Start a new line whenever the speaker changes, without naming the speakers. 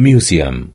museum.